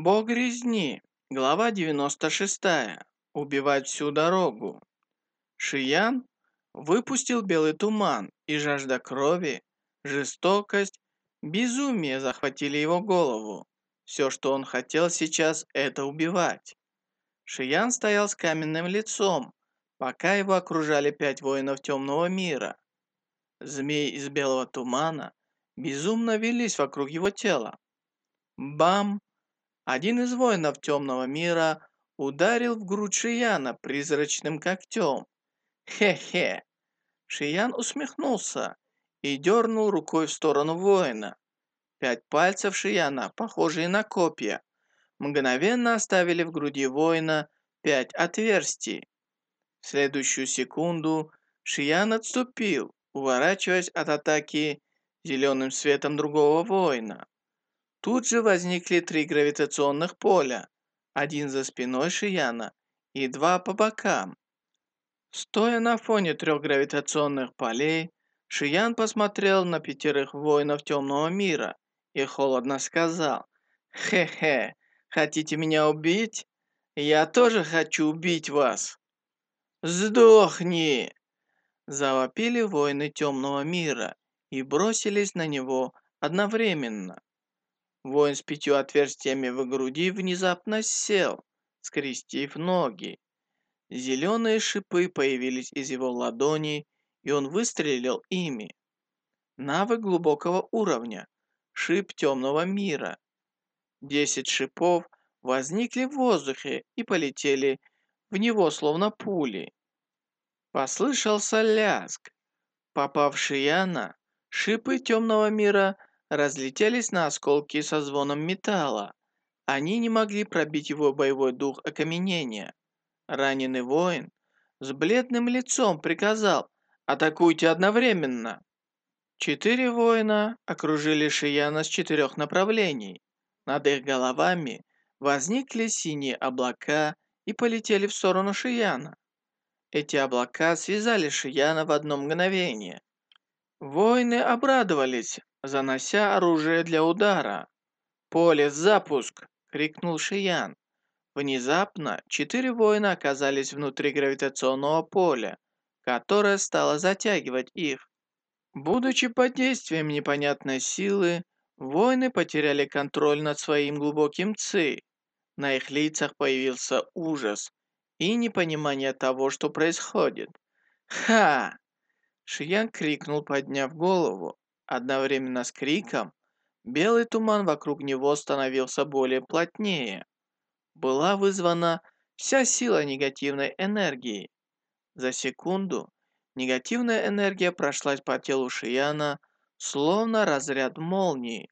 Бог резни. Глава 96. Убивать всю дорогу. Шиян выпустил белый туман, и жажда крови, жестокость, безумие захватили его голову. Все, что он хотел сейчас, это убивать. Шиян стоял с каменным лицом, пока его окружали пять воинов темного мира. Змеи из белого тумана безумно велись вокруг его тела. Бам! Один из воинов темного мира ударил в грудь Шияна призрачным когтем. Хе-хе. Шиян усмехнулся и дернул рукой в сторону воина. Пять пальцев Шияна, похожие на копья, мгновенно оставили в груди воина пять отверстий. В следующую секунду Шиян отступил, уворачиваясь от атаки зеленым светом другого воина. Тут же возникли три гравитационных поля, один за спиной Шияна и два по бокам. Стоя на фоне трех гравитационных полей, Шиян посмотрел на пятерых воинов темного мира и холодно сказал, «Хе-хе, хотите меня убить? Я тоже хочу убить вас!» «Сдохни!» Завопили воины темного мира и бросились на него одновременно. Воин с пятью отверстиями в груди внезапно сел, скрестив ноги. Зеленые шипы появились из его ладоней, и он выстрелил ими. Навык глубокого уровня. Шип темного мира. Десять шипов возникли в воздухе и полетели в него словно пули. Послышался лязг. Попавший Яна, шипы темного мира разлетелись на осколки со звоном металла. Они не могли пробить его боевой дух окаменения. Раненый воин с бледным лицом приказал «Атакуйте одновременно!». Четыре воина окружили Шияна с четырех направлений. Над их головами возникли синие облака и полетели в сторону Шияна. Эти облака связали Шияна в одно мгновение. Воины обрадовались, занося оружие для удара. «Поле, запуск!» — крикнул Шиян. Внезапно четыре воина оказались внутри гравитационного поля, которое стало затягивать их. Будучи под действием непонятной силы, воины потеряли контроль над своим глубоким ци. На их лицах появился ужас и непонимание того, что происходит. «Ха!» Шиян крикнул, подняв голову. Одновременно с криком белый туман вокруг него становился более плотнее. Была вызвана вся сила негативной энергии. За секунду негативная энергия прошлась по телу Шияна, словно разряд молнии.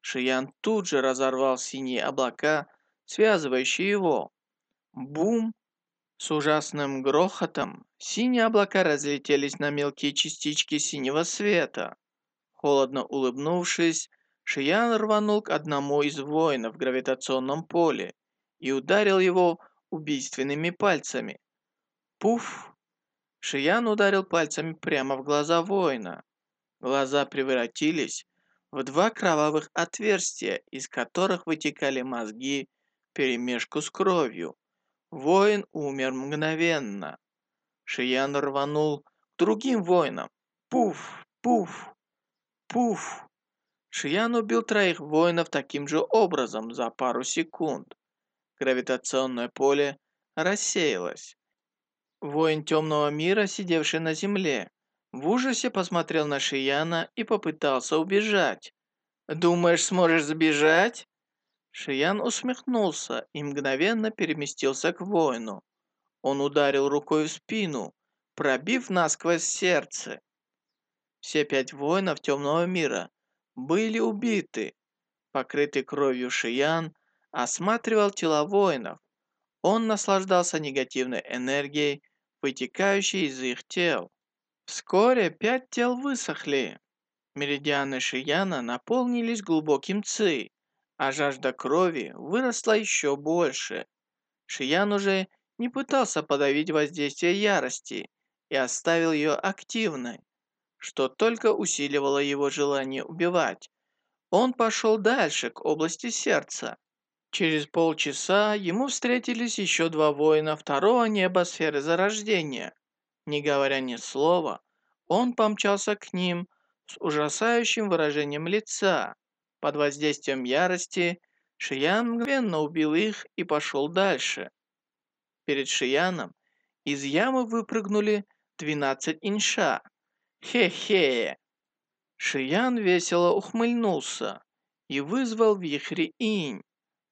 Шиян тут же разорвал синие облака, связывающие его. Бум! С ужасным грохотом синие облака разлетелись на мелкие частички синего света. Холодно улыбнувшись, Шиян рванул к одному из воинов в гравитационном поле и ударил его убийственными пальцами. Пуф! Шиян ударил пальцами прямо в глаза воина. Глаза превратились в два кровавых отверстия, из которых вытекали мозги вперемешку с кровью. Воин умер мгновенно. Шиян рванул к другим воинам. Пуф! Пуф! Пуф! Шиян убил троих воинов таким же образом за пару секунд. Гравитационное поле рассеялось. Воин темного мира, сидевший на земле, в ужасе посмотрел на Шияна и попытался убежать. «Думаешь, сможешь сбежать?» Шиян усмехнулся и мгновенно переместился к воину. Он ударил рукой в спину, пробив насквозь сердце. Все пять воинов темного мира были убиты. Покрытый кровью Шиян осматривал тела воинов. Он наслаждался негативной энергией, вытекающей из их тел. Вскоре пять тел высохли. Меридианы Шияна наполнились глубоким ци, а жажда крови выросла еще больше. Шиян уже не пытался подавить воздействие ярости и оставил ее активной что только усиливало его желание убивать. Он пошел дальше, к области сердца. Через полчаса ему встретились еще два воина второго неба сферы зарождения. Не говоря ни слова, он помчался к ним с ужасающим выражением лица. Под воздействием ярости Шиян мгновенно убил их и пошел дальше. Перед Шияном из ямы выпрыгнули 12 инша. Хе-хе! Шиян весело ухмыльнулся и вызвал вихри инь.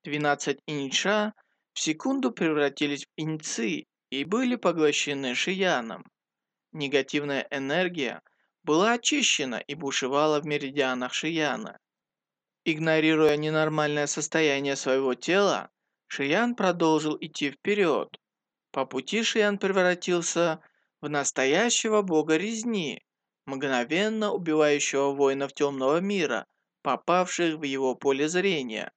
12 инша в секунду превратились в иньцы и были поглощены Шияном. Негативная энергия была очищена и бушевала в меридианах Шияна. Игнорируя ненормальное состояние своего тела, Шиян продолжил идти вперед. По пути Шиян превратился в настоящего бога резни, мгновенно убивающего воинов темного мира, попавших в его поле зрения.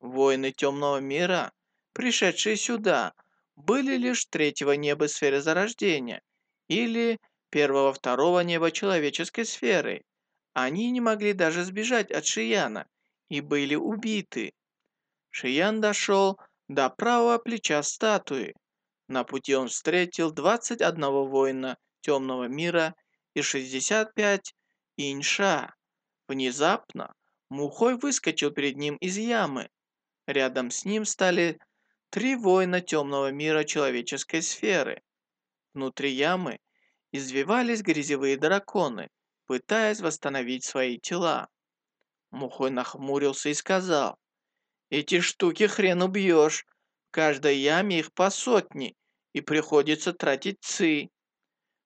Воины темного мира, пришедшие сюда, были лишь третьего неба сферы зарождения или первого-второго неба человеческой сферы. Они не могли даже сбежать от Шияна и были убиты. Шиян дошел до правого плеча статуи. На пути он встретил 21 воина темного мира и 65 инша. Внезапно Мухой выскочил перед ним из ямы. Рядом с ним стали три воина темного мира человеческой сферы. Внутри ямы извивались грязевые драконы, пытаясь восстановить свои тела. Мухой нахмурился и сказал, «Эти штуки хрен убьешь. В каждой яме их по сотне, и приходится тратить ци.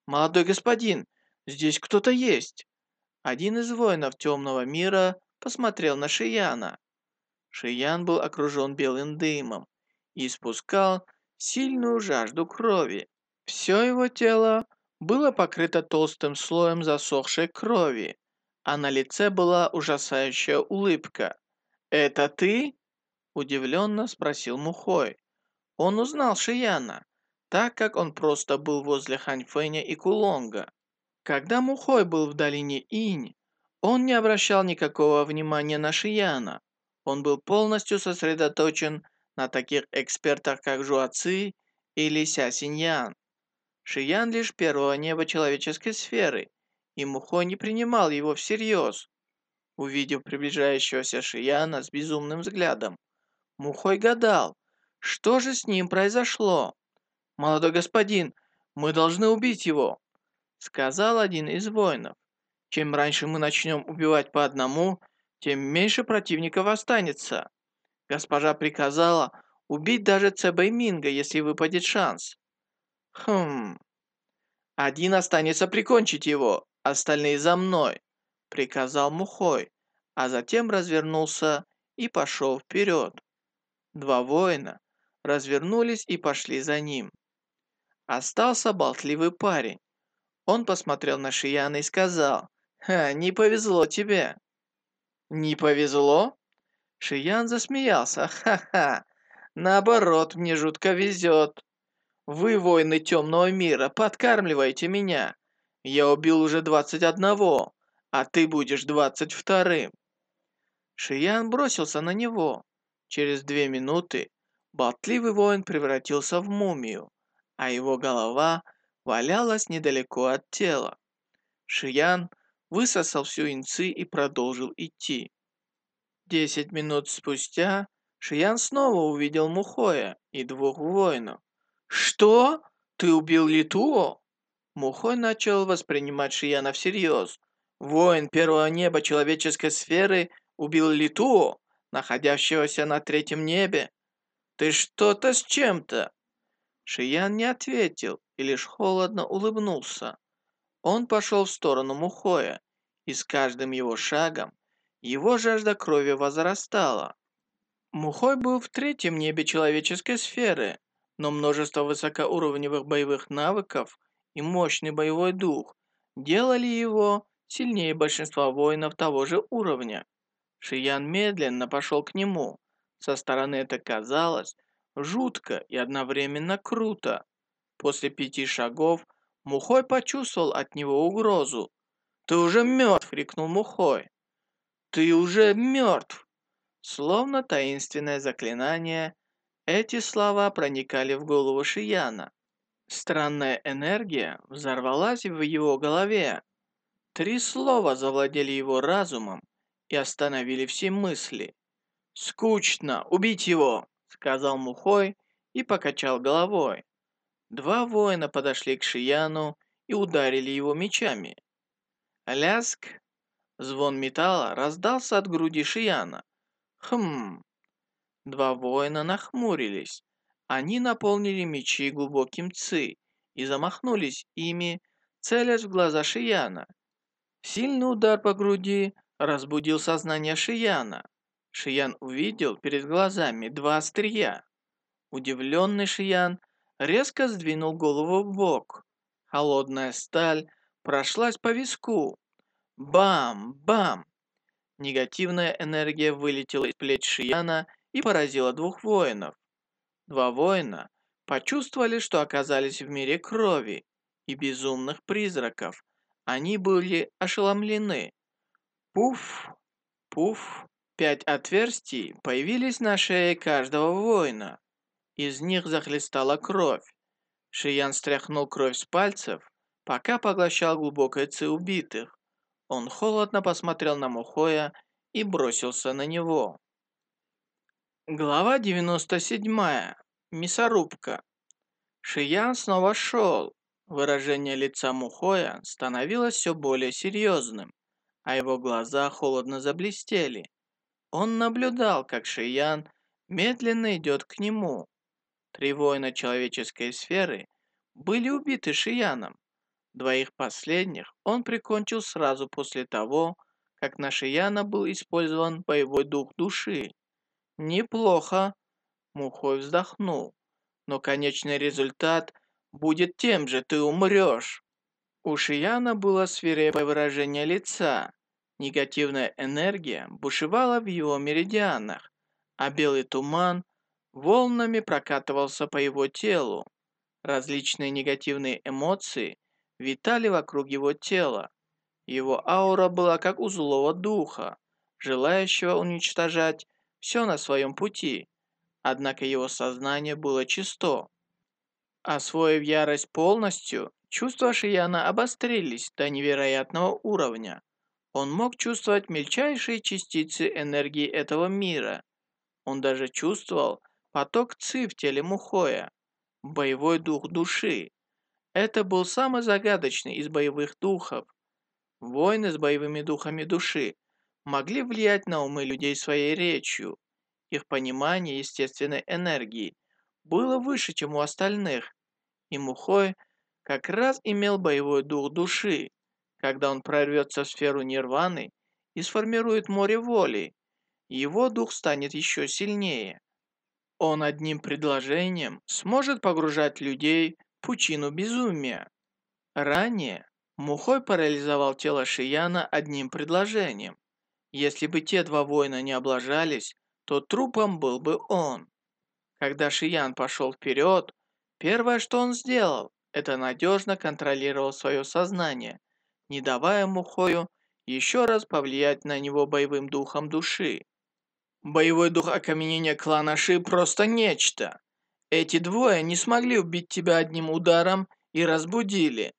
Молодой господин, здесь кто-то есть». Один из воинов темного мира посмотрел на Шияна. Шиян был окружен белым дымом и испускал сильную жажду крови. Все его тело было покрыто толстым слоем засохшей крови, а на лице была ужасающая улыбка. «Это ты?» – удивленно спросил Мухой. Он узнал Шияна, так как он просто был возле Ханьфэня и Кулонга. Когда Мухой был в долине Инь, он не обращал никакого внимания на Шияна. Он был полностью сосредоточен на таких экспертах, как Жуаци или Ся Синьян. Шиян лишь первого неба человеческой сферы, и Мухой не принимал его всерьез. Увидев приближающегося Шияна с безумным взглядом, Мухой гадал, что же с ним произошло. «Молодой господин, мы должны убить его», сказал один из воинов. Чем раньше мы начнем убивать по одному, тем меньше противников останется. Госпожа приказала убить даже Цебэй Минга, если выпадет шанс. Хм. Один останется прикончить его, остальные за мной, приказал Мухой, а затем развернулся и пошел вперед. Два воина развернулись и пошли за ним. Остался болтливый парень. Он посмотрел на Шияна и сказал, «Ха, не повезло тебе». «Не повезло?» Шиян засмеялся, «Ха-ха, наоборот, мне жутко везет. Вы, воины темного мира, подкармливаете меня. Я убил уже двадцать одного, а ты будешь двадцать вторым». Шиян бросился на него. Через две минуты болтливый воин превратился в мумию, а его голова валялась недалеко от тела. Шиян высосал всю инцы и продолжил идти. Десять минут спустя Шиян снова увидел Мухоя и двух воинов. «Что? Ты убил Литуо?» Мухой начал воспринимать Шияна всерьез. Воин первого неба человеческой сферы убил Литуо, находящегося на третьем небе. «Ты что-то с чем-то?» Шиян не ответил и лишь холодно улыбнулся. Он пошел в сторону Мухоя, и с каждым его шагом его жажда крови возрастала. Мухой был в третьем небе человеческой сферы, но множество высокоуровневых боевых навыков и мощный боевой дух делали его сильнее большинства воинов того же уровня. Шиян медленно пошел к нему. Со стороны это казалось жутко и одновременно круто. После пяти шагов Мухой почувствовал от него угрозу. «Ты уже мертв!» — крикнул Мухой. «Ты уже мертв!» Словно таинственное заклинание, эти слова проникали в голову Шияна. Странная энергия взорвалась в его голове. Три слова завладели его разумом и остановили все мысли. «Скучно! Убить его!» — сказал Мухой и покачал головой. Два воина подошли к Шияну и ударили его мечами. Ляск! Звон металла раздался от груди Шияна. Хм. Два воина нахмурились. Они наполнили мечи глубоким ци и замахнулись ими, целясь в глаза Шияна. Сильный удар по груди разбудил сознание Шияна. Шиян увидел перед глазами два острия. Удивленный Шиян резко сдвинул голову в бок. Холодная сталь прошлась по виску. Бам! Бам! Негативная энергия вылетела из плеч Шияна и поразила двух воинов. Два воина почувствовали, что оказались в мире крови и безумных призраков. Они были ошеломлены. Пуф, пуф. Пять отверстий появились на шее каждого воина. Из них захлестала кровь. Шиян стряхнул кровь с пальцев, пока поглощал глубокое ци убитых. Он холодно посмотрел на Мухоя и бросился на него. Глава 97. Мясорубка. Шиян снова шел. Выражение лица Мухоя становилось все более серьезным, а его глаза холодно заблестели. Он наблюдал, как Шиян медленно идет к нему. Три воина человеческой сферы были убиты Шияном. Двоих последних он прикончил сразу после того, как на Шияна был использован боевой дух души. Неплохо. Мухой вздохнул. Но конечный результат будет тем же, ты умрешь. У Шияна было свирепое выражение лица. Негативная энергия бушевала в его меридианах, а белый туман волнами прокатывался по его телу. Различные негативные эмоции витали вокруг его тела. Его аура была как у злого духа, желающего уничтожать все на своем пути. Однако его сознание было чисто. Освоив ярость полностью, чувства Шияна обострились до невероятного уровня. Он мог чувствовать мельчайшие частицы энергии этого мира. Он даже чувствовал поток ци в теле Мухоя, боевой дух души. Это был самый загадочный из боевых духов. Воины с боевыми духами души могли влиять на умы людей своей речью. Их понимание естественной энергии было выше, чем у остальных. И Мухой как раз имел боевой дух души. Когда он прорвется в сферу нирваны и сформирует море воли, его дух станет еще сильнее. Он одним предложением сможет погружать людей пучину безумия. Ранее Мухой парализовал тело Шияна одним предложением. Если бы те два воина не облажались, то трупом был бы он. Когда Шиян пошел вперед, первое, что он сделал, это надежно контролировал свое сознание, не давая Мухою еще раз повлиять на него боевым духом души. Боевой дух окаменения клана Ши просто нечто. Эти двое не смогли убить тебя одним ударом и разбудили.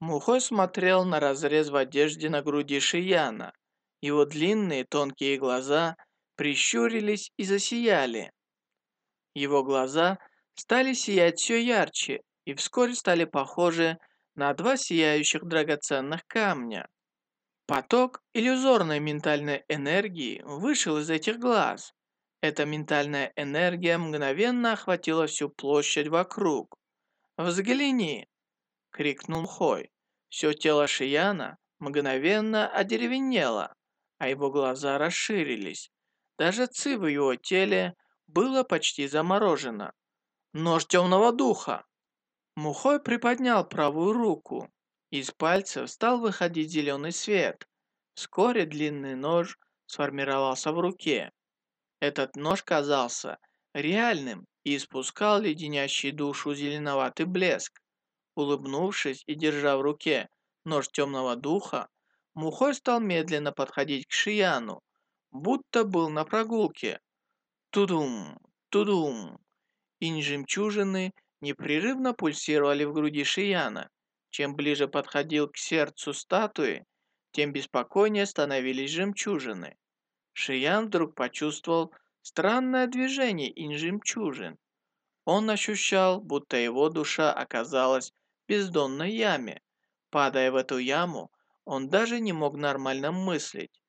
Мухой смотрел на разрез в одежде на груди Шияна. Его длинные тонкие глаза прищурились и засияли. Его глаза стали сиять все ярче и вскоре стали похожи на два сияющих драгоценных камня. Поток иллюзорной ментальной энергии вышел из этих глаз. Эта ментальная энергия мгновенно охватила всю площадь вокруг. «Взгляни!» — крикнул Хой. Все тело Шияна мгновенно одеревенело, а его глаза расширились. Даже ци в его теле было почти заморожено. Нож темного духа. Мухой приподнял правую руку. Из пальцев стал выходить зеленый свет. Вскоре длинный нож сформировался в руке. Этот нож казался реальным и испускал леденящий душу зеленоватый блеск. Улыбнувшись и держа в руке нож темного духа, Мухой стал медленно подходить к Шияну. будто был на прогулке. Тудум, тудум. И жемчужины непрерывно пульсировали в груди Шияна. Чем ближе подходил к сердцу статуи, тем беспокойнее становились жемчужины. Шиян вдруг почувствовал странное движение инжемчужин. Он ощущал, будто его душа оказалась в бездонной яме. Падая в эту яму, он даже не мог нормально мыслить.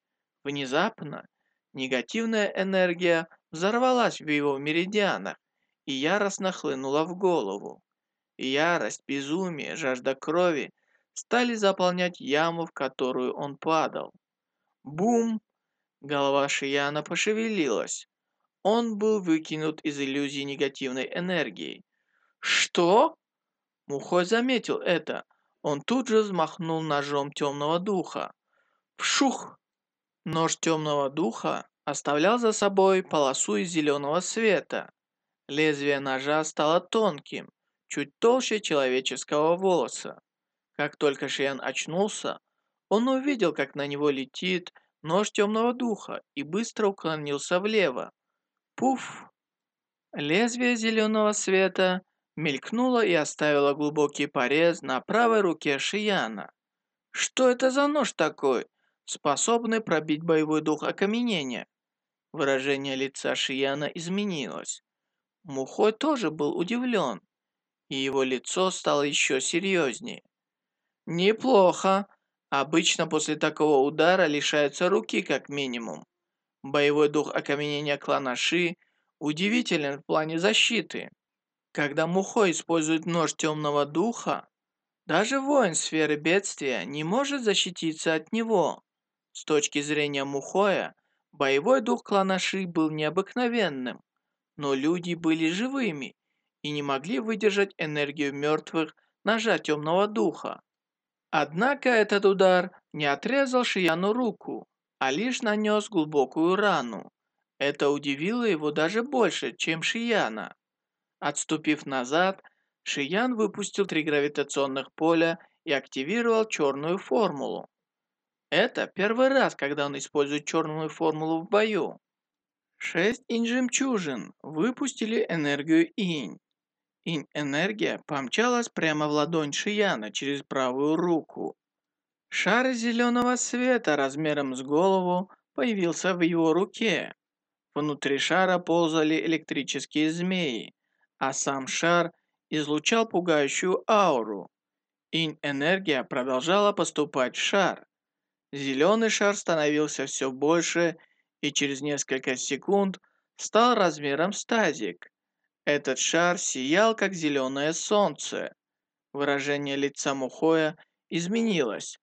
Внезапно негативная энергия взорвалась в его меридианах и яростно хлынула в голову. Ярость, безумие, жажда крови стали заполнять яму, в которую он падал. Бум! Голова Шияна пошевелилась. Он был выкинут из иллюзии негативной энергии. «Что?» Мухой заметил это. Он тут же взмахнул ножом темного духа. Вшух! Нож темного духа оставлял за собой полосу из зеленого света. Лезвие ножа стало тонким, чуть толще человеческого волоса. Как только Шиян очнулся, он увидел, как на него летит нож темного духа и быстро уклонился влево. Пуф! Лезвие зеленого света мелькнуло и оставило глубокий порез на правой руке Шияна. Что это за нож такой, способный пробить боевой дух окаменения? Выражение лица Шияна изменилось. Мухой тоже был удивлен, и его лицо стало еще серьезнее. Неплохо. Обычно после такого удара лишаются руки как минимум. Боевой дух окаменения клана Ши удивителен в плане защиты. Когда Мухой использует нож темного духа, даже воин сферы бедствия не может защититься от него. С точки зрения Мухоя, боевой дух клана Ши был необыкновенным, но люди были живыми и не могли выдержать энергию мертвых ножа темного духа. Однако этот удар не отрезал Шияну руку, а лишь нанес глубокую рану. Это удивило его даже больше, чем Шияна. Отступив назад, Шиян выпустил три гравитационных поля и активировал черную формулу. Это первый раз, когда он использует черную формулу в бою. Шесть инь-жемчужин выпустили энергию инь. Инь-энергия помчалась прямо в ладонь Шияна через правую руку. Шар зеленого света размером с голову появился в его руке. Внутри шара ползали электрические змеи, а сам шар излучал пугающую ауру. Инь-энергия продолжала поступать в шар. Зеленый шар становился все больше и через несколько секунд стал размером с тазик. Этот шар сиял, как зеленое солнце. Выражение лица Мухоя изменилось.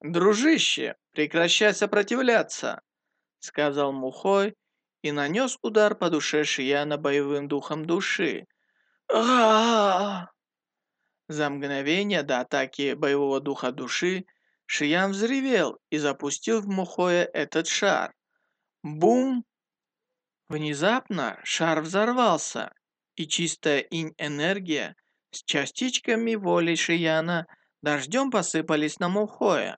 «Дружище, прекращай сопротивляться!» Сказал Мухой и нанес удар по душе Шияна боевым духом души. а За мгновение до атаки боевого духа души Шиян взревел и запустил в Мухоя этот шар. Бум! Внезапно шар взорвался, и чистая инь-энергия с частичками воли Шияна дождем посыпались на Мухоя.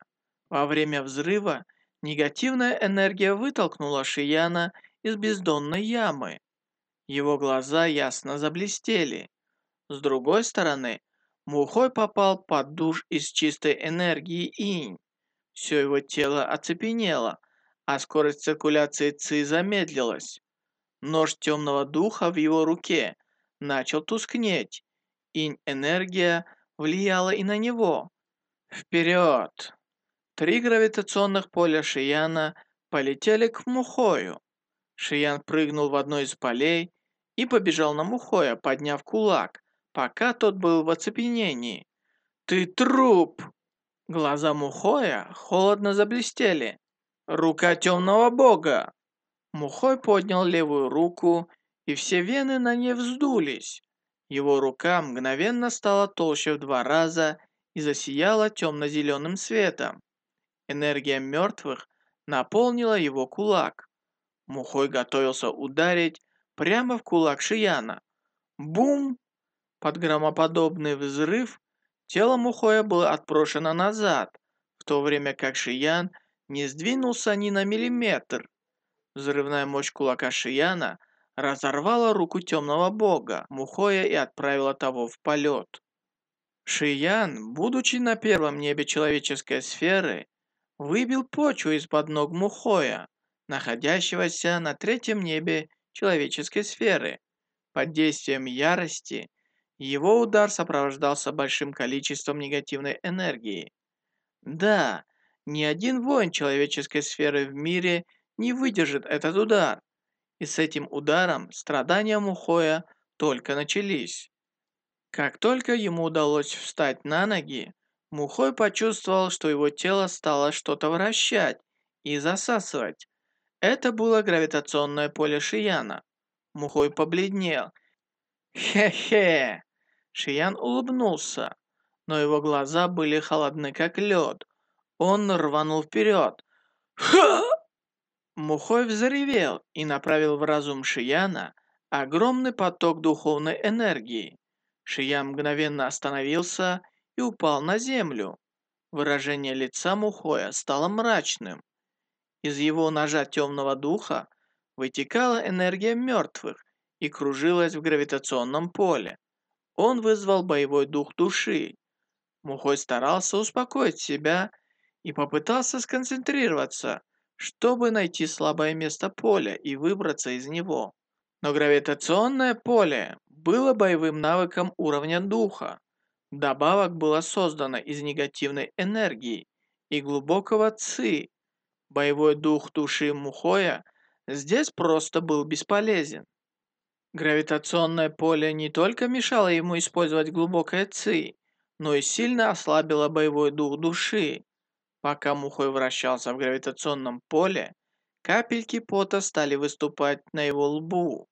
Во время взрыва негативная энергия вытолкнула Шияна из бездонной ямы. Его глаза ясно заблестели. С другой стороны, Мухой попал под душ из чистой энергии инь. Все его тело оцепенело, а скорость циркуляции ци замедлилась. Нож темного духа в его руке начал тускнеть. Инь-энергия влияла и на него. Вперед! Три гравитационных поля Шияна полетели к Мухою. Шиян прыгнул в одно из полей и побежал на Мухоя, подняв кулак, пока тот был в оцепенении. «Ты труп!» Глаза Мухоя холодно заблестели. «Рука темного бога!» Мухой поднял левую руку, и все вены на ней вздулись. Его рука мгновенно стала толще в два раза и засияла темно-зеленым светом. Энергия мертвых наполнила его кулак. Мухой готовился ударить прямо в кулак Шияна. Бум! Под громоподобный взрыв тело Мухоя было отброшено назад, в то время как Шиян не сдвинулся ни на миллиметр. Взрывная мощь кулака Шияна разорвала руку темного бога Мухоя и отправила того в полет. Шиян, будучи на первом небе человеческой сферы, выбил почву из-под ног Мухоя, находящегося на третьем небе человеческой сферы. Под действием ярости его удар сопровождался большим количеством негативной энергии. Да, ни один воин человеческой сферы в мире не выдержит этот удар. И с этим ударом страдания Мухоя только начались. Как только ему удалось встать на ноги, Мухой почувствовал, что его тело стало что-то вращать и засасывать. Это было гравитационное поле Шияна. Мухой побледнел. «Хе-хе!» Шиян улыбнулся, но его глаза были холодны, как лед. Он рванул вперед. «Ха!» Мухой взревел и направил в разум Шияна огромный поток духовной энергии. Шиян мгновенно остановился и упал на землю. Выражение лица Мухоя стало мрачным. Из его ножа темного духа вытекала энергия мертвых и кружилась в гравитационном поле. Он вызвал боевой дух души. Мухой старался успокоить себя и попытался сконцентрироваться, чтобы найти слабое место поля и выбраться из него. Но гравитационное поле было боевым навыком уровня духа. Добавок было создано из негативной энергии и глубокого ци. Боевой дух души Мухоя здесь просто был бесполезен. Гравитационное поле не только мешало ему использовать глубокое ци, но и сильно ослабило боевой дух души. Пока Мухой вращался в гравитационном поле, капельки пота стали выступать на его лбу.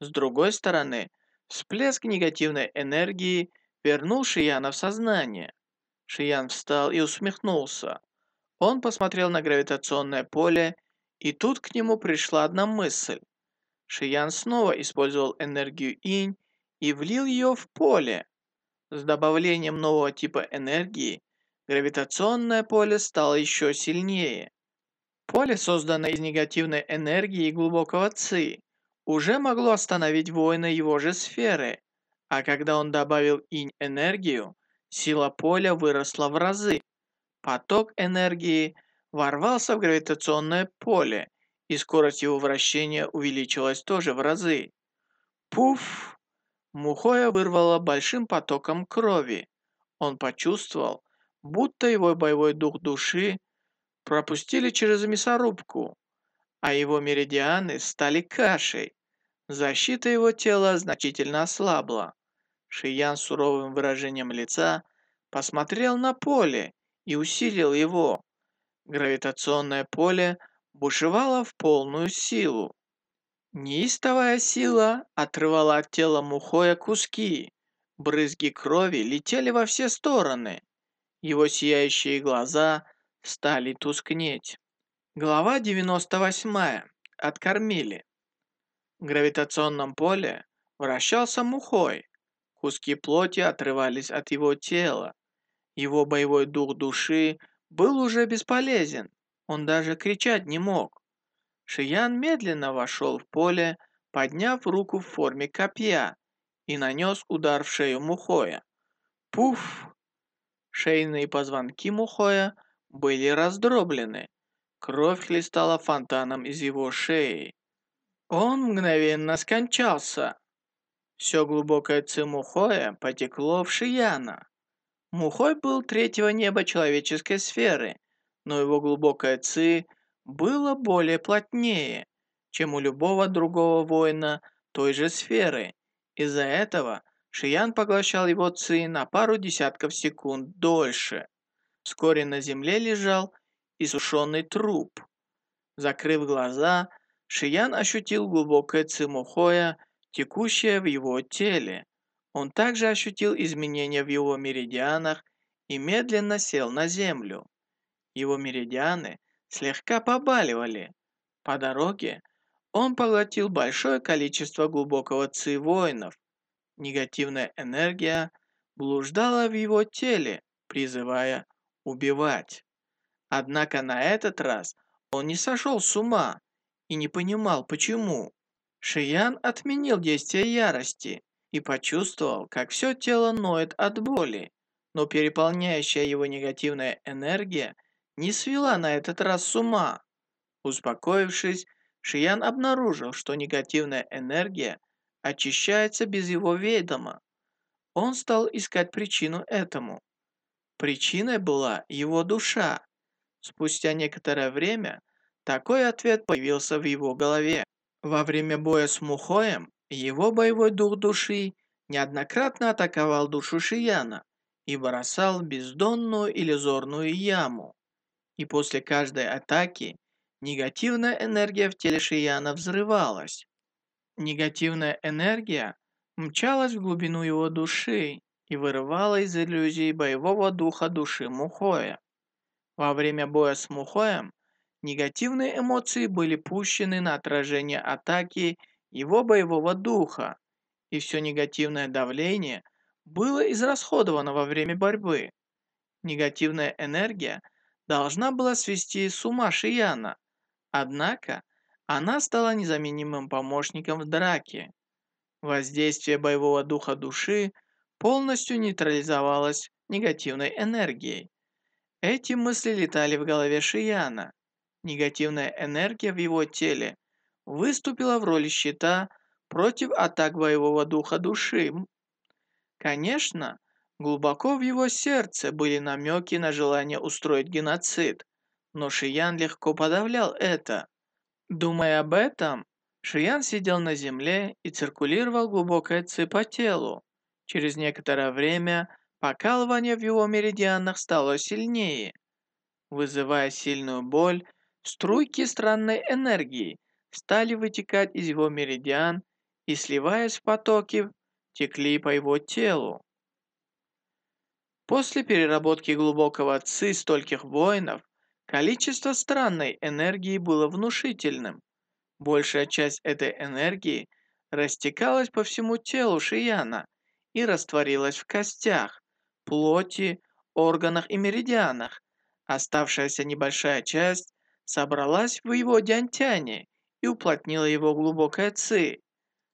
С другой стороны, всплеск негативной энергии вернул Шияна в сознание. Шиян встал и усмехнулся. Он посмотрел на гравитационное поле, и тут к нему пришла одна мысль. Шиян снова использовал энергию инь и влил ее в поле. С добавлением нового типа энергии гравитационное поле стало еще сильнее. Поле, созданное из негативной энергии глубокого ци, уже могло остановить воина его же сферы, а когда он добавил инь-энергию, сила поля выросла в разы. Поток энергии ворвался в гравитационное поле, и скорость его вращения увеличилась тоже в разы. Пуф! Мухоя вырвало большим потоком крови. Он почувствовал, будто его боевой дух души пропустили через мясорубку, а его меридианы стали кашей. Защита его тела значительно ослабла. Шиян с суровым выражением лица посмотрел на поле и усилил его. Гравитационное поле бушевало в полную силу. Неистовая сила отрывала от тела Мухоя куски. Брызги крови летели во все стороны. Его сияющие глаза стали тускнеть. Глава 98. Откормили. В гравитационном поле вращался Мухой. Куски плоти отрывались от его тела. Его боевой дух души был уже бесполезен. Он даже кричать не мог. Шиян медленно вошел в поле, подняв руку в форме копья и нанес удар в шею Мухоя. Пуф! Шейные позвонки Мухоя были раздроблены. Кровь хлестала фонтаном из его шеи. Он мгновенно скончался. Все глубокое ци Мухоя потекло в Шияна. Мухой был третьего неба человеческой сферы, но его глубокое ци было более плотнее, чем у любого другого воина той же сферы. Из-за этого Шиян поглощал его ци на пару десятков секунд дольше. Вскоре на земле лежал иссушенный труп. Закрыв глаза, Шиян ощутил глубокое ци Мухоя, текущее в его теле. Он также ощутил изменения в его меридианах и медленно сел на землю. Его меридианы слегка побаливали. По дороге он поглотил большое количество глубокого ци воинов, Негативная энергия блуждала в его теле, призывая убивать. Однако на этот раз он не сошел с ума и не понимал, почему. Шиян отменил действие ярости и почувствовал, как все тело ноет от боли, но переполняющая его негативная энергия не свела на этот раз с ума. Успокоившись, Шиян обнаружил, что негативная энергия очищается без его ведома. Он стал искать причину этому. Причиной была его душа. Спустя некоторое время такой ответ появился в его голове. Во время боя с Мухоем его боевой дух души неоднократно атаковал душу Шияна и бросал бездонную иллюзорную яму. И после каждой атаки негативная энергия в теле Шияна взрывалась. Негативная энергия мчалась в глубину его души и вырывала из иллюзии боевого духа души Мухоя. Во время боя с Мухоем негативные эмоции были пущены на отражение атаки его боевого духа, и все негативное давление было израсходовано во время борьбы. Негативная энергия должна была свести с ума Шияна, однако она стала незаменимым помощником в драке. Воздействие боевого духа души полностью нейтрализовалось негативной энергией. Эти мысли летали в голове Шияна. Негативная энергия в его теле выступила в роли щита против атак боевого духа души. Конечно, глубоко в его сердце были намеки на желание устроить геноцид, но Шиян легко подавлял это. Думая об этом, Шиян сидел на земле и циркулировал глубокое ци по телу. Через некоторое время покалывание в его меридианах стало сильнее. Вызывая сильную боль, струйки странной энергии стали вытекать из его меридиан и, сливаясь в потоки, текли по его телу. После переработки глубокого ци стольких воинов, количество странной энергии было внушительным. Большая часть этой энергии растекалась по всему телу Шияна и растворилась в костях, плоти, органах и меридианах. Оставшаяся небольшая часть собралась в его дянтяне и уплотнила его глубокое ци.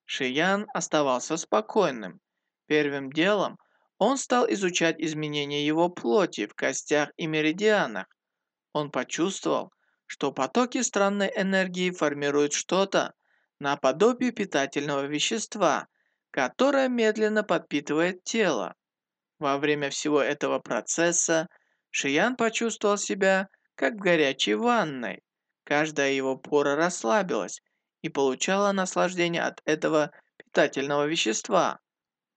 Шиян оставался спокойным. Первым делом он стал изучать изменения его плоти в костях и меридианах. Он почувствовал, что потоки странной энергии формируют что-то наподобие питательного вещества, которое медленно подпитывает тело. Во время всего этого процесса Шиян почувствовал себя как в горячей ванной. Каждая его пора расслабилась и получала наслаждение от этого питательного вещества.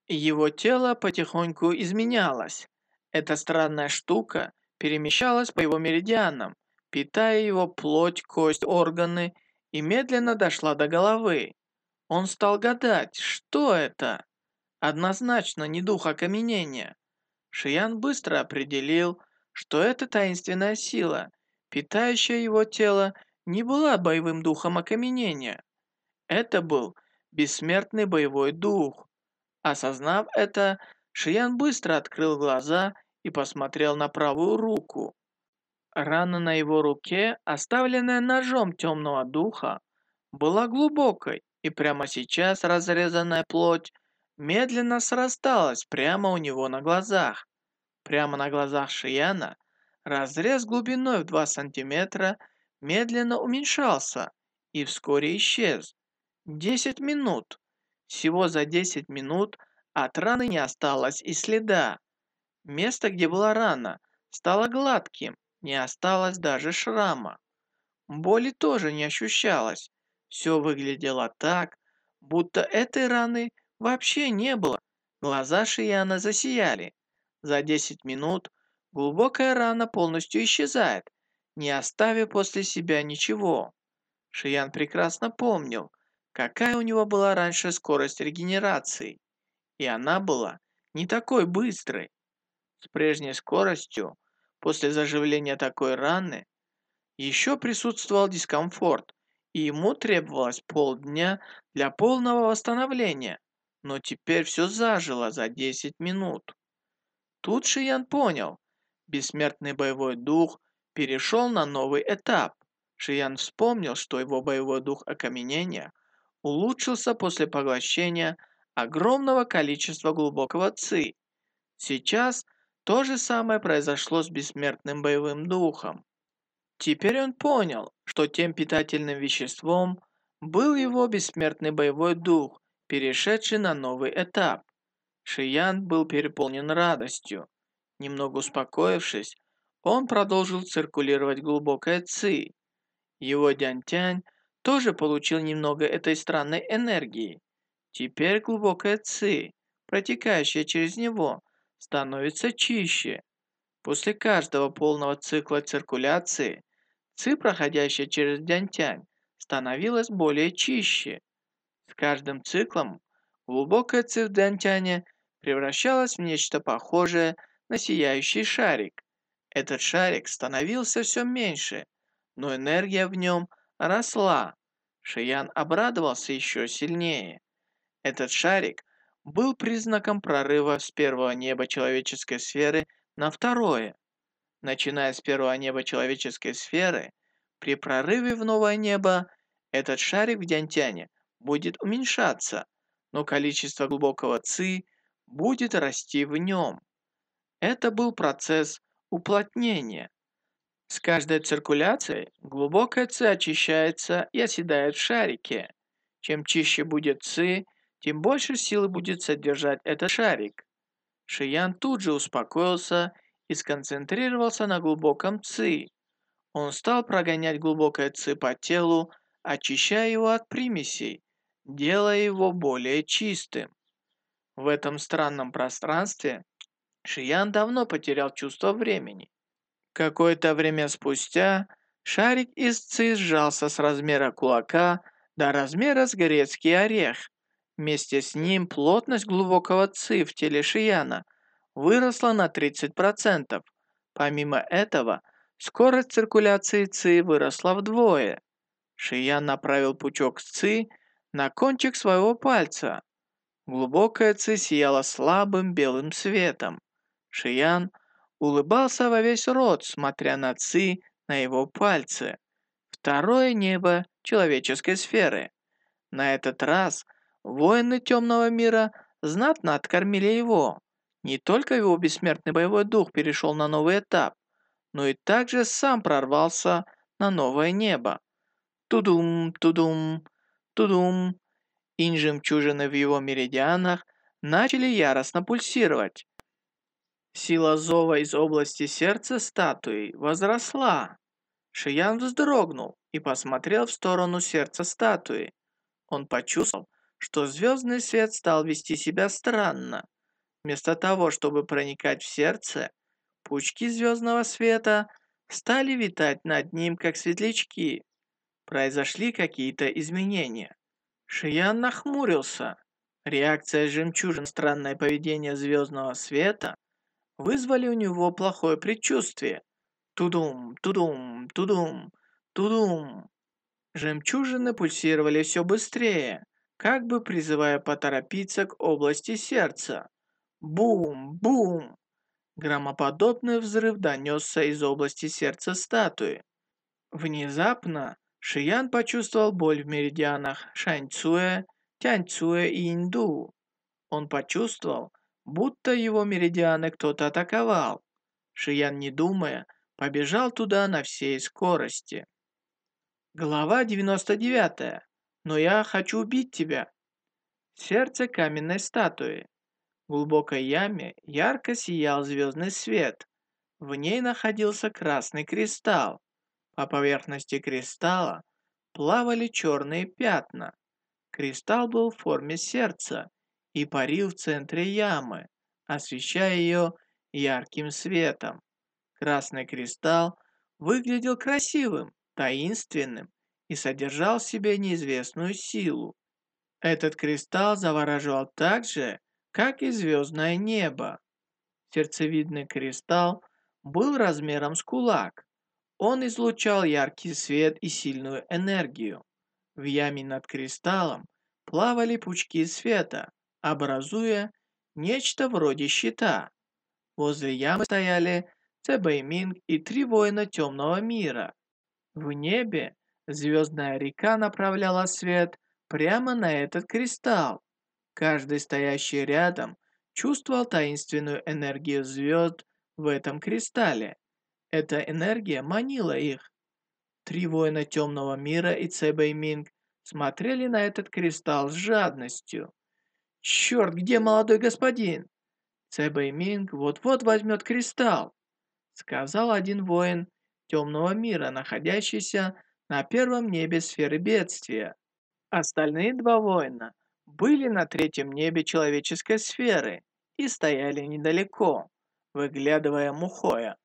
Его тело потихоньку изменялось. Эта странная штука перемещалась по его меридианам, питая его плоть, кость, органы, и медленно дошла до головы. Он стал гадать, что это? Однозначно не дух окаменения. Шиян быстро определил, что это таинственная сила, питающая его тело, не была боевым духом окаменения. Это был бессмертный боевой дух. Осознав это, Шиян быстро открыл глаза и посмотрел на правую руку. Рана на его руке, оставленная ножом темного духа, была глубокой, и прямо сейчас разрезанная плоть медленно срасталась прямо у него на глазах. Прямо на глазах Шияна разрез глубиной в 2 сантиметра медленно уменьшался и вскоре исчез. 10 минут. Всего за 10 минут от раны не осталось и следа. Место, где была рана, стало гладким, не осталось даже шрама. Боли тоже не ощущалось. Все выглядело так, будто этой раны вообще не было. Глаза Шияна засияли. За 10 минут глубокая рана полностью исчезает, не оставив после себя ничего. Шиян прекрасно помнил, какая у него была раньше скорость регенерации, и она была не такой быстрой. С прежней скоростью После заживления такой раны еще присутствовал дискомфорт, и ему требовалось полдня для полного восстановления, но теперь все зажило за 10 минут. Тут Шиян понял, бессмертный боевой дух перешел на новый этап. Шиян вспомнил, что его боевой дух окаменения улучшился после поглощения огромного количества глубокого ци. Сейчас то же самое произошло с бессмертным боевым духом. Теперь он понял, что тем питательным веществом был его бессмертный боевой дух, перешедший на новый этап. Шиян был переполнен радостью. Немного успокоившись, он продолжил циркулировать глубокое ци. Его Дянтянь тоже получил немного этой странной энергии. Теперь глубокое ци, протекающее через него, становится чище. После каждого полного цикла циркуляции, ци, проходящая через Дянтянь, становилась более чище. С каждым циклом глубокая ци в Дянтяне превращалась в нечто похожее на сияющий шарик. Этот шарик становился все меньше, но энергия в нем росла. Шиян обрадовался еще сильнее. Этот шарик был признаком прорыва с первого неба человеческой сферы на второе. Начиная с первого неба человеческой сферы, при прорыве в новое небо этот шарик в Дянтяне будет уменьшаться, но количество глубокого ци будет расти в нем. Это был процесс уплотнения. С каждой циркуляцией глубокая ци очищается и оседает в шарике. Чем чище будет ци, тем больше силы будет содержать этот шарик. Шиян тут же успокоился и сконцентрировался на глубоком ци. Он стал прогонять глубокое ци по телу, очищая его от примесей, делая его более чистым. В этом странном пространстве Шиян давно потерял чувство времени. Какое-то время спустя шарик из ци сжался с размера кулака до размера с грецкий орех. Вместе с ним плотность глубокого ци в теле Шияна выросла на 30%. Помимо этого, скорость циркуляции ци выросла вдвое. Шиян направил пучок ци на кончик своего пальца. Глубокая ци сияла слабым белым светом. Шиян улыбался во весь рот, смотря на Ци на его пальце. Второе небо человеческой сферы. На этот раз воины темного мира знатно откормили его. Не только его бессмертный боевой дух перешел на новый этап, но и также сам прорвался на новое небо. Тудум, тудум, тудум. Инь-жемчужины в его меридианах начали яростно пульсировать. Сила зова из области сердца статуи возросла. Шиян вздрогнул и посмотрел в сторону сердца статуи. Он почувствовал, что звездный свет стал вести себя странно. Вместо того, чтобы проникать в сердце, пучки звездного света стали витать над ним, как светлячки. Произошли какие-то изменения. Шиян нахмурился. Реакция жемчужин странное поведение звездного света вызвали у него плохое предчувствие. Тудум, тудум, тудум, тудум. Жемчужины пульсировали все быстрее, как бы призывая поторопиться к области сердца. Бум, бум. Громоподобный взрыв донесся из области сердца статуи. Внезапно Шиян почувствовал боль в меридианах Шаньцуэ, Тяньцуэ и Инду. Он почувствовал, будто его меридианы кто-то атаковал. Шиян, не думая, побежал туда на всей скорости. Глава 99. Но я хочу убить тебя. Сердце каменной статуи. В глубокой яме ярко сиял звездный свет. В ней находился красный кристалл. По поверхности кристалла плавали черные пятна. Кристалл был в форме сердца и парил в центре ямы, освещая ее ярким светом. Красный кристалл выглядел красивым, таинственным и содержал в себе неизвестную силу. Этот кристалл завораживал так же, как и звездное небо. Сердцевидный кристалл был размером с кулак. Он излучал яркий свет и сильную энергию. В яме над кристаллом плавали пучки света, образуя нечто вроде щита. Возле ямы стояли Цебэйминг и три воина темного мира. В небе звездная река направляла свет прямо на этот кристалл. Каждый стоящий рядом чувствовал таинственную энергию звезд в этом кристалле. Эта энергия манила их. Три воина темного мира и Цебэй Минг смотрели на этот кристалл с жадностью. «Черт, где молодой господин?» Цебэй Минг вот-вот возьмет кристалл, сказал один воин темного мира, находящийся на первом небе сферы бедствия. Остальные два воина были на третьем небе человеческой сферы и стояли недалеко, выглядывая мухоя.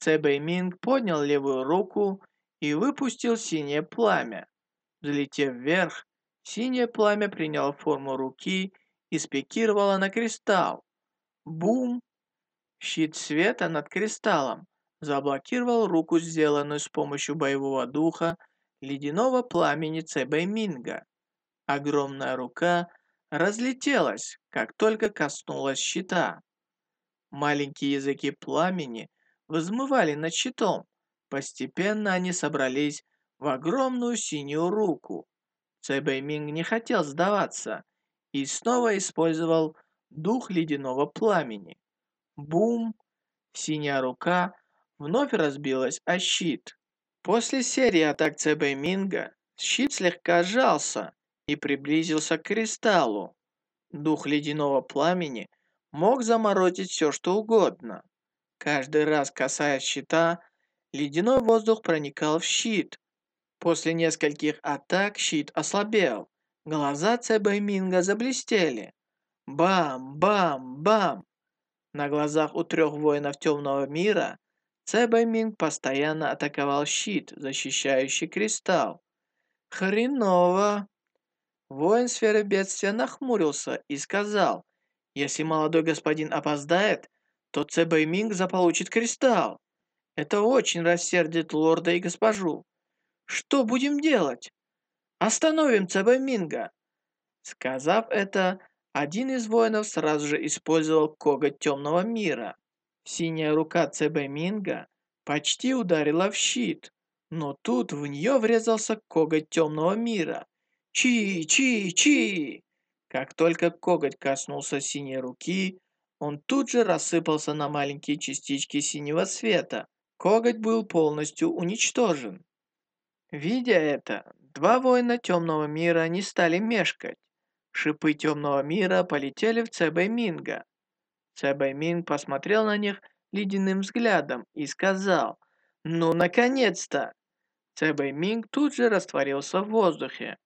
Цебэй Минг поднял левую руку и выпустил синее пламя. Взлетев вверх, синее пламя приняло форму руки и спикировало на кристалл. Бум! Щит света над кристаллом заблокировал руку, сделанную с помощью боевого духа ледяного пламени Цебэй Минга. Огромная рука разлетелась, как только коснулась щита. Маленькие языки пламени взмывали над щитом. Постепенно они собрались в огромную синюю руку. Цебэй Минг не хотел сдаваться и снова использовал дух ледяного пламени. Бум! Синяя рука вновь разбилась о щит. После серии атак Цебэй Минга щит слегка сжался и приблизился к кристаллу. Дух ледяного пламени мог заморозить все, что угодно. Каждый раз касаясь щита, ледяной воздух проникал в щит. После нескольких атак щит ослабел. Глаза Цебэй Минга заблестели. Бам, бам, бам! На глазах у трех воинов темного мира Цебэй Минг постоянно атаковал щит, защищающий кристалл. Хреново! Воин сферы бедствия нахмурился и сказал, если молодой господин опоздает, то Цебэй Минг заполучит кристалл. Это очень рассердит лорда и госпожу. Что будем делать? Остановим Цебэй Минга. Сказав это, один из воинов сразу же использовал коготь темного мира. Синяя рука ЦБ Минга почти ударила в щит, но тут в нее врезался коготь темного мира. Чи-чи-чи! Как только коготь коснулся синей руки, он тут же рассыпался на маленькие частички синего света. Коготь был полностью уничтожен. Видя это, два воина темного мира не стали мешкать. Шипы темного мира полетели в Цебэй Минга. Цебэй Минг посмотрел на них ледяным взглядом и сказал «Ну, наконец-то!». Цебэй Минг тут же растворился в воздухе.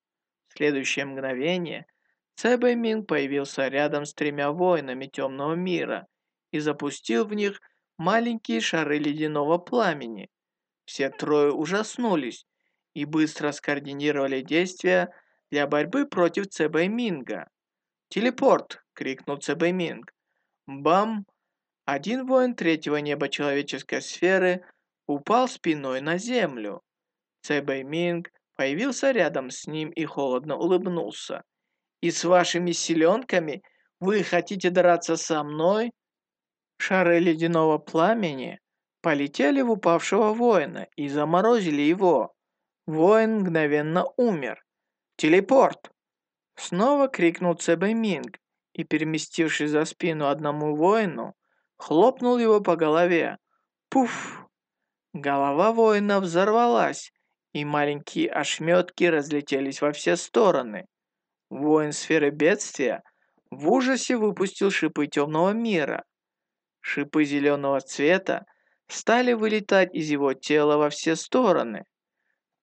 В следующее мгновение Цебэй Минг появился рядом с тремя воинами темного мира и запустил в них маленькие шары ледяного пламени. Все трое ужаснулись и быстро скоординировали действия для борьбы против Цебэй Минга. «Телепорт!» — крикнул Цебэй Минг. Бам! Один воин третьего неба человеческой сферы упал спиной на землю. Цебэй Минг появился рядом с ним и холодно улыбнулся. «И с вашими силенками вы хотите драться со мной?» Шары ледяного пламени полетели в упавшего воина и заморозили его. Воин мгновенно умер. «Телепорт!» Снова крикнул Цебэ Минг и, переместившись за спину одному воину, хлопнул его по голове. Пуф! Голова воина взорвалась, и маленькие ошметки разлетелись во все стороны. Воин сферы бедствия в ужасе выпустил шипы темного мира. Шипы зеленого цвета стали вылетать из его тела во все стороны.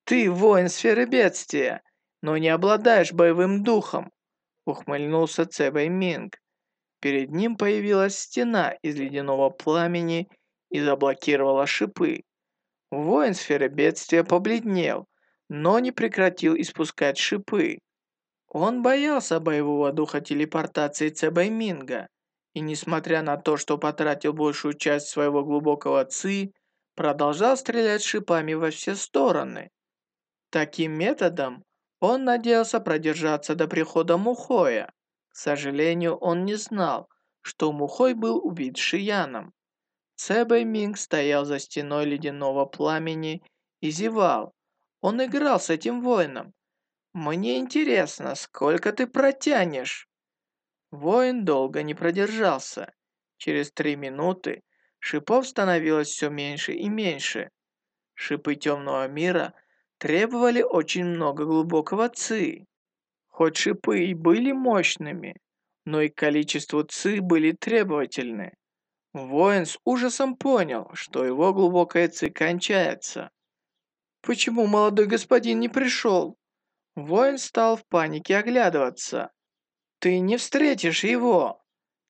«Ты воин сферы бедствия!» но не обладаешь боевым духом», — ухмыльнулся Цебэй Минг. Перед ним появилась стена из ледяного пламени и заблокировала шипы. Воин сферы бедствия побледнел, но не прекратил испускать шипы. Он боялся боевого духа телепортации Цебэй Минга, и несмотря на то, что потратил большую часть своего глубокого ци, продолжал стрелять шипами во все стороны. Таким методом он надеялся продержаться до прихода Мухоя. К сожалению, он не знал, что Мухой был убит Шияном. Цебэй Минг стоял за стеной ледяного пламени и зевал, Он играл с этим воином. Мне интересно, сколько ты протянешь? Воин долго не продержался. Через три минуты шипов становилось все меньше и меньше. Шипы темного мира требовали очень много глубокого ци. Хоть шипы и были мощными, но и к количеству ци были требовательны. Воин с ужасом понял, что его глубокая ци кончается. «Почему молодой господин не пришел?» Воин стал в панике оглядываться. «Ты не встретишь его!»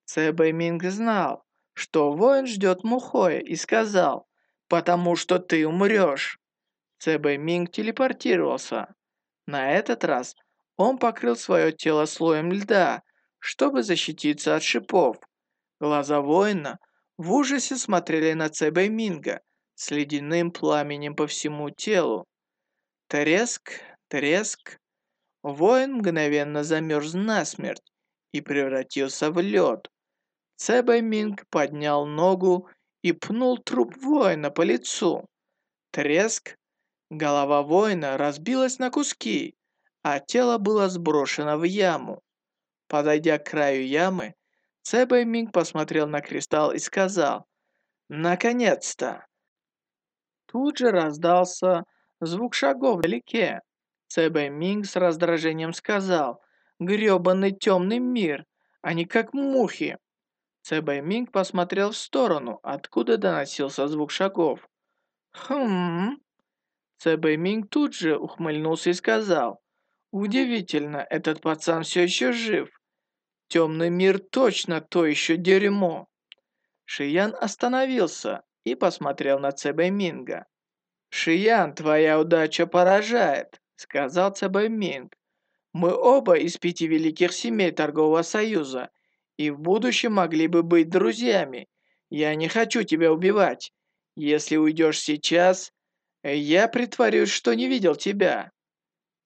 Цэ Минг знал, что воин ждет Мухоя и сказал, «Потому что ты умрешь!» Цэ Минг телепортировался. На этот раз он покрыл свое тело слоем льда, чтобы защититься от шипов. Глаза воина в ужасе смотрели на Цэ Минга с ледяным пламенем по всему телу. Треск, треск. Воин мгновенно замерз насмерть и превратился в лед. Цэбэ Минг поднял ногу и пнул труп воина по лицу. Треск. Голова воина разбилась на куски, а тело было сброшено в яму. Подойдя к краю ямы, Цэбэ Минг посмотрел на кристалл и сказал «Наконец-то!». Тут же раздался звук шагов вдалеке. Цэбэ Минг с раздражением сказал «Грёбаный темный мир, они как мухи». Цэбэ Минг посмотрел в сторону, откуда доносился звук шагов. «Хм...» Цэбэ Минг тут же ухмыльнулся и сказал «Удивительно, этот пацан все еще жив. Темный мир точно то еще дерьмо». Шиян остановился и посмотрел на Цэбэ Минга. «Шиян, твоя удача поражает», — сказал Цэбэ Минг. «Мы оба из пяти великих семей торгового союза, и в будущем могли бы быть друзьями. Я не хочу тебя убивать. Если уйдешь сейчас, я притворюсь, что не видел тебя».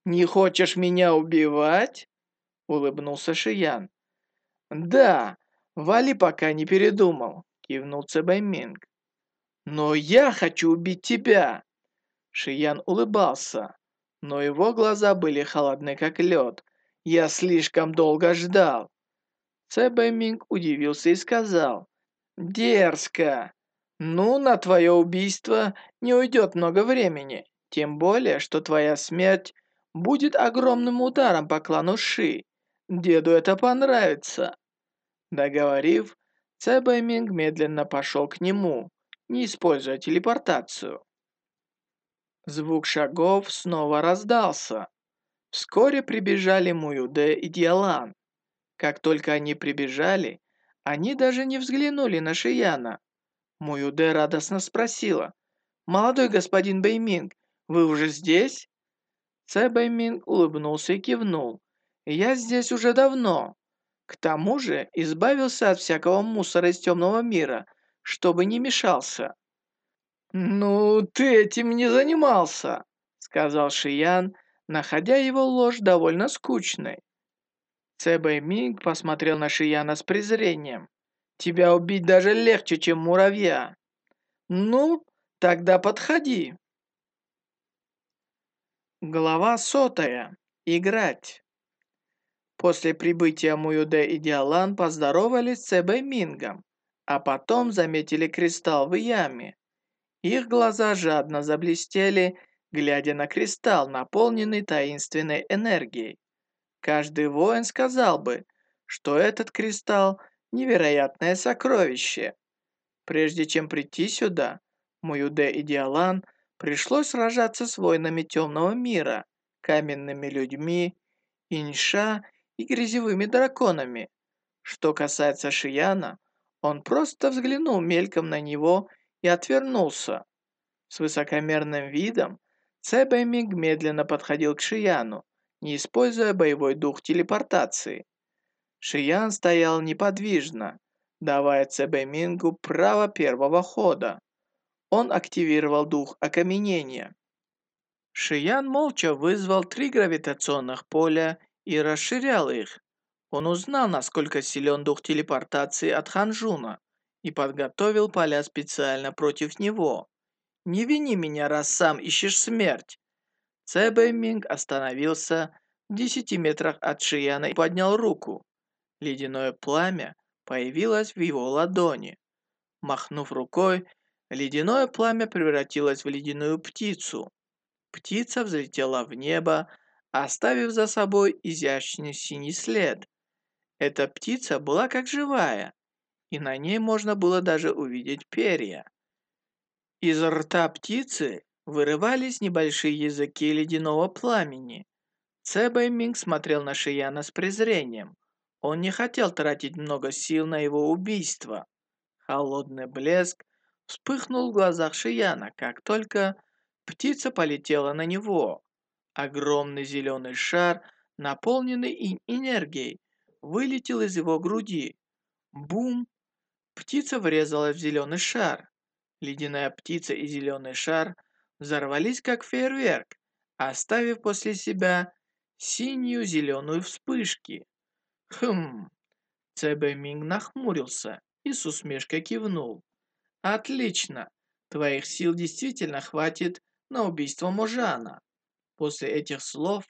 «Не хочешь меня убивать?» — улыбнулся Шиян. «Да, вали пока не передумал», — кивнул Цэбэ Минг. «Но я хочу убить тебя!» Шиян улыбался, но его глаза были холодны, как лед. «Я слишком долго ждал!» Цэ Бэйминг удивился и сказал, «Дерзко! Ну, на твое убийство не уйдет много времени, тем более, что твоя смерть будет огромным ударом по клану Ши. Деду это понравится!» Договорив, Цэ Бэйминг медленно пошел к нему, не используя телепортацию. Звук шагов снова раздался. Вскоре прибежали Муюде и Диалан. Как только они прибежали, они даже не взглянули на Шияна. Муюде радостно спросила, «Молодой господин Бэйминг, вы уже здесь?» Цэ Бэйминг улыбнулся и кивнул. «Я здесь уже давно. К тому же избавился от всякого мусора из темного мира, чтобы не мешался. «Ну, ты этим не занимался», — сказал Шиян, находя его ложь довольно скучной. Цэбэй Минг посмотрел на Шияна с презрением. «Тебя убить даже легче, чем муравья». «Ну, тогда подходи». Глава сотая. Играть. После прибытия Муюде и Диалан поздоровались с Цэбэй Мингом, а потом заметили кристалл в яме. Их глаза жадно заблестели, глядя на кристалл, наполненный таинственной энергией. Каждый воин сказал бы, что этот кристалл – невероятное сокровище. Прежде чем прийти сюда, Муюде и Диалан пришлось сражаться с воинами темного мира, каменными людьми, инша и грязевыми драконами. Что касается Шияна, он просто взглянул мельком на него и отвернулся. С высокомерным видом Цебэминг медленно подходил к Шияну, не используя боевой дух телепортации. Шиян стоял неподвижно, давая Цебэмингу право первого хода. Он активировал дух окаменения. Шиян молча вызвал три гравитационных поля и расширял их. Он узнал, насколько силен дух телепортации от Ханжуна и подготовил поля специально против него. Не вини меня, раз сам ищешь смерть. Цэ Минг остановился в десяти метрах от Шияна и поднял руку. Ледяное пламя появилось в его ладони. Махнув рукой, ледяное пламя превратилось в ледяную птицу. Птица взлетела в небо, оставив за собой изящный синий след. Эта птица была как живая, и на ней можно было даже увидеть перья. Из рта птицы вырывались небольшие языки ледяного пламени. Цэ Минг смотрел на Шияна с презрением. Он не хотел тратить много сил на его убийство. Холодный блеск вспыхнул в глазах Шияна, как только птица полетела на него. Огромный зеленый шар, наполненный энергией, вылетел из его груди. Бум! Птица врезалась в зеленый шар. Ледяная птица и зеленый шар взорвались как фейерверк, оставив после себя синюю зеленую вспышки. Хм. Цебэ Минг нахмурился и с усмешкой кивнул. Отлично. Твоих сил действительно хватит на убийство Можана. После этих слов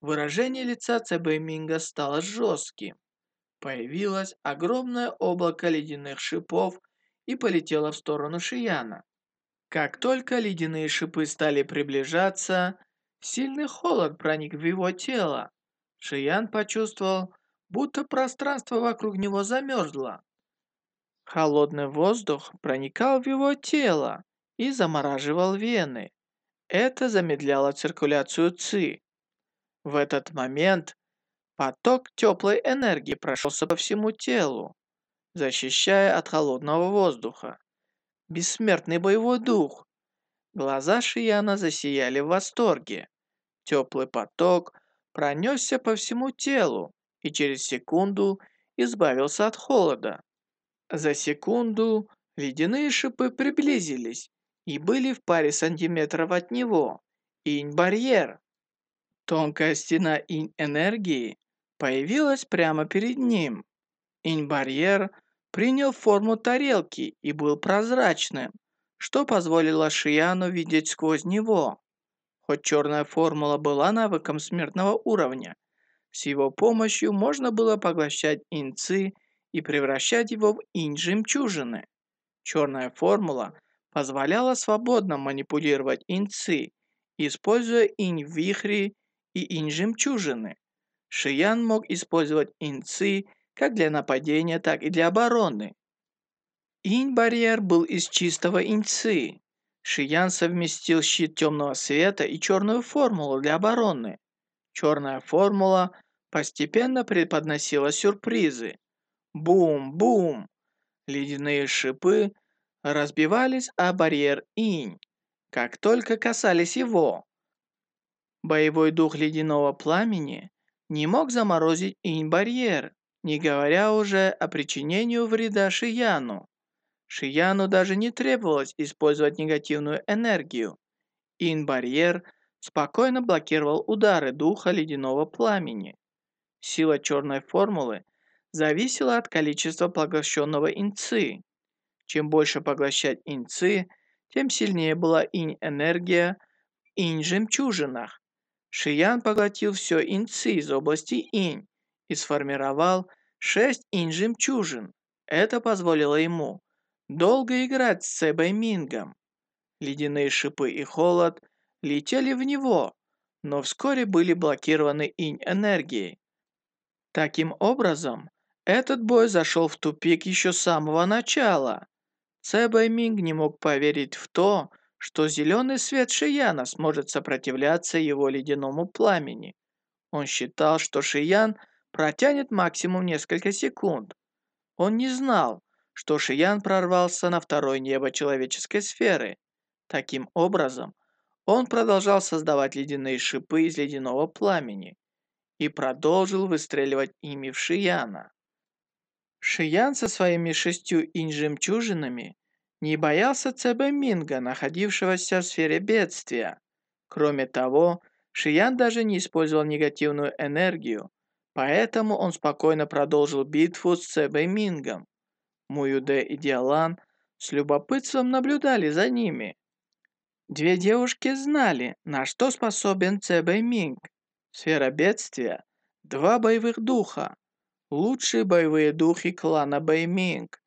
выражение лица Цебэ Минга стало жестким. Появилось огромное облако ледяных шипов и полетело в сторону Шияна. Как только ледяные шипы стали приближаться, сильный холод проник в его тело. Шиян почувствовал, будто пространство вокруг него замерзло. Холодный воздух проникал в его тело и замораживал вены. Это замедляло циркуляцию ЦИ. В этот момент поток теплой энергии прошелся по всему телу, защищая от холодного воздуха бессмертный боевой дух. Глаза Шияна засияли в восторге. Теплый поток пронесся по всему телу и через секунду избавился от холода. За секунду ледяные шипы приблизились и были в паре сантиметров от него. Инь-барьер. Тонкая стена инь-энергии появилась прямо перед ним. Инь-барьер – принял форму тарелки и был прозрачным, что позволило Шияну видеть сквозь него. Хоть черная формула была навыком смертного уровня, с его помощью можно было поглощать инцы и превращать его в инь-жемчужины. Черная формула позволяла свободно манипулировать инцы, используя инь-вихри и инь-жемчужины. Шиян мог использовать инцы как для нападения, так и для обороны. Инь-барьер был из чистого иньцы. Шиян совместил щит темного света и черную формулу для обороны. Черная формула постепенно преподносила сюрпризы. Бум-бум! Ледяные шипы разбивались о барьер инь, как только касались его. Боевой дух ледяного пламени не мог заморозить инь-барьер, не говоря уже о причинении вреда Шияну. Шияну даже не требовалось использовать негативную энергию. Ин-барьер спокойно блокировал удары духа ледяного пламени. Сила черной формулы зависела от количества поглощенного инцы. Чем больше поглощать инцы, тем сильнее была инь-энергия в инь-жемчужинах. Шиян поглотил все инцы из области инь и сформировал шесть инь-жемчужин. Это позволило ему долго играть с Себой Мингом. Ледяные шипы и холод летели в него, но вскоре были блокированы инь-энергией. Таким образом, этот бой зашел в тупик еще с самого начала. Цебай Минг не мог поверить в то, что зеленый свет Шияна сможет сопротивляться его ледяному пламени. Он считал, что Шиян протянет максимум несколько секунд. Он не знал, что Шиян прорвался на второе небо человеческой сферы. Таким образом, он продолжал создавать ледяные шипы из ледяного пламени и продолжил выстреливать ими в Шияна. Шиян со своими шестью инь-жемчужинами не боялся Цебе Минга, находившегося в сфере бедствия. Кроме того, Шиян даже не использовал негативную энергию, Поэтому он спокойно продолжил битву с Цебэй Мингом. Муюде и Диалан с любопытством наблюдали за ними. Две девушки знали, на что способен Цебэй Минг. Сфера бедствия. Два боевых духа. Лучшие боевые духи клана Бэйминг.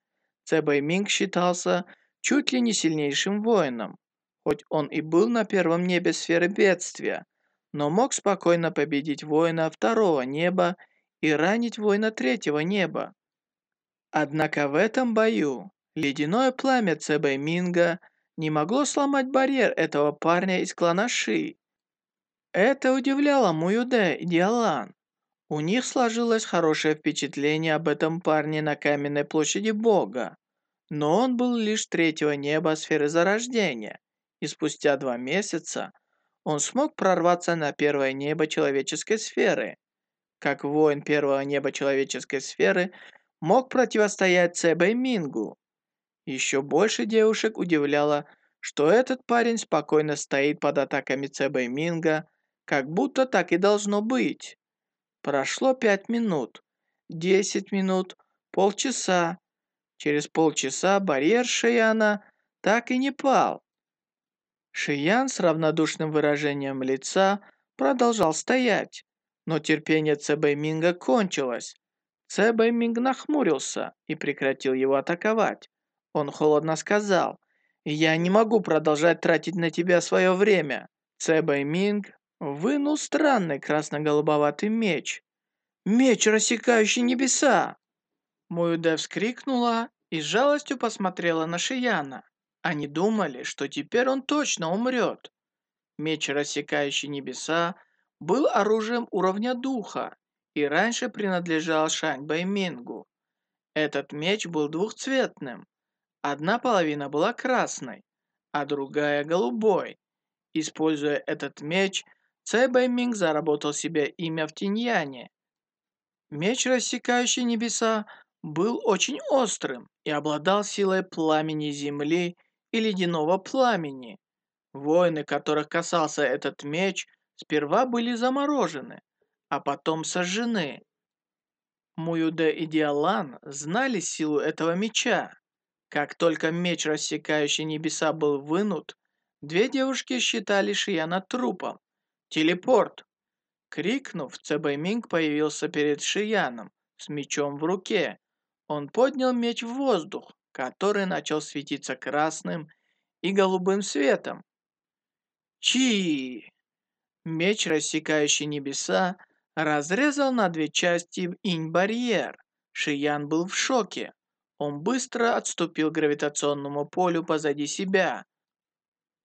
Цебэй Минг считался чуть ли не сильнейшим воином. Хоть он и был на первом небе сферы бедствия, но мог спокойно победить воина второго неба и ранить воина третьего неба. Однако в этом бою ледяное пламя Цебэй Минга не могло сломать барьер этого парня из клана Ши. Это удивляло Муюде и Диалан. У них сложилось хорошее впечатление об этом парне на каменной площади Бога. Но он был лишь третьего неба сферы зарождения, и спустя два месяца он смог прорваться на первое небо человеческой сферы. Как воин первого неба человеческой сферы мог противостоять Цебэй Мингу. Еще больше девушек удивляло, что этот парень спокойно стоит под атаками Цебэй Минга, как будто так и должно быть. Прошло пять минут, десять минут, полчаса. Через полчаса барьер Шияна так и не пал. Шиян с равнодушным выражением лица продолжал стоять, но терпение Цебэй Минга кончилось. Цебэй Минг нахмурился и прекратил его атаковать. Он холодно сказал, «Я не могу продолжать тратить на тебя свое время». Цебэй Минг вынул странный красно-голубоватый меч. «Меч, рассекающий небеса!» Муюде вскрикнула и с жалостью посмотрела на Шияна. Они думали, что теперь он точно умрет. Меч, рассекающий небеса, был оружием уровня духа и раньше принадлежал Шань Бэймингу. Этот меч был двухцветным. Одна половина была красной, а другая голубой. Используя этот меч, Цай Бэйминг заработал себе имя в Тиньяне. Меч, рассекающий небеса, был очень острым и обладал силой пламени земли и ледяного пламени. Воины, которых касался этот меч, сперва были заморожены, а потом сожжены. Муюде и Диалан знали силу этого меча. Как только меч, рассекающий небеса, был вынут, две девушки считали Шияна трупом. Телепорт! Крикнув, Цебэйминг появился перед Шияном с мечом в руке. Он поднял меч в воздух, который начал светиться красным и голубым светом. Чи! Меч, рассекающий небеса, разрезал на две части инь-барьер. Шиян был в шоке. Он быстро отступил к гравитационному полю позади себя.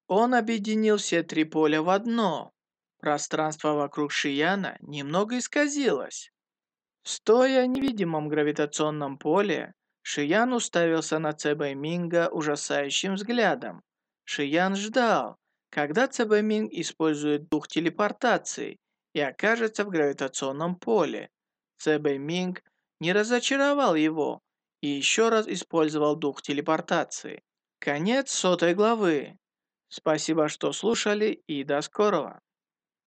Он объединил все три поля в одно. Пространство вокруг Шияна немного исказилось. Стоя в невидимом гравитационном поле, Шиян уставился на Цебэ Минга ужасающим взглядом. Шиян ждал, когда Цебэ Минг использует дух телепортации и окажется в гравитационном поле. Цебэ Минг не разочаровал его и еще раз использовал дух телепортации. Конец сотой главы. Спасибо, что слушали и до скорого.